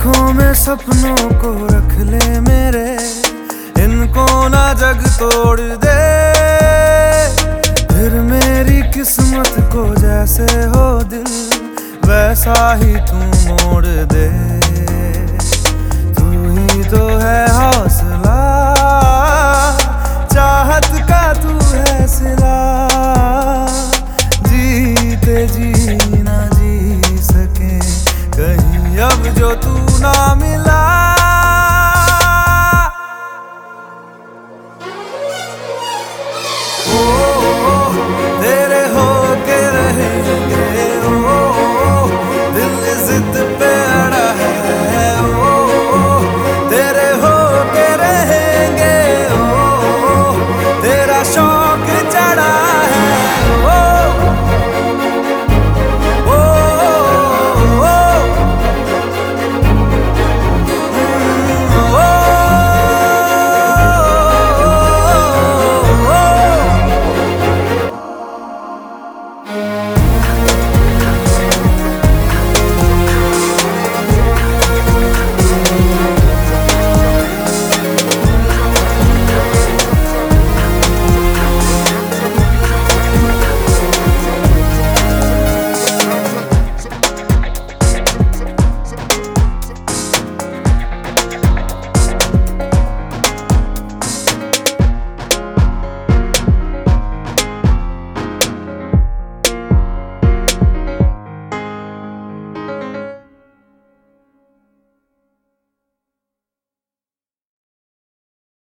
आँखों में सपनों को रख ले मेरे। इनको ना जग तोड़ दे। फिर मेरी किस्मत को जैसे हो दिल, वैसा ही तू मोड़ दे। तू ही तो है हौसला, चाहत का तू है सिला। जीते जी अब जो तू ना मिला।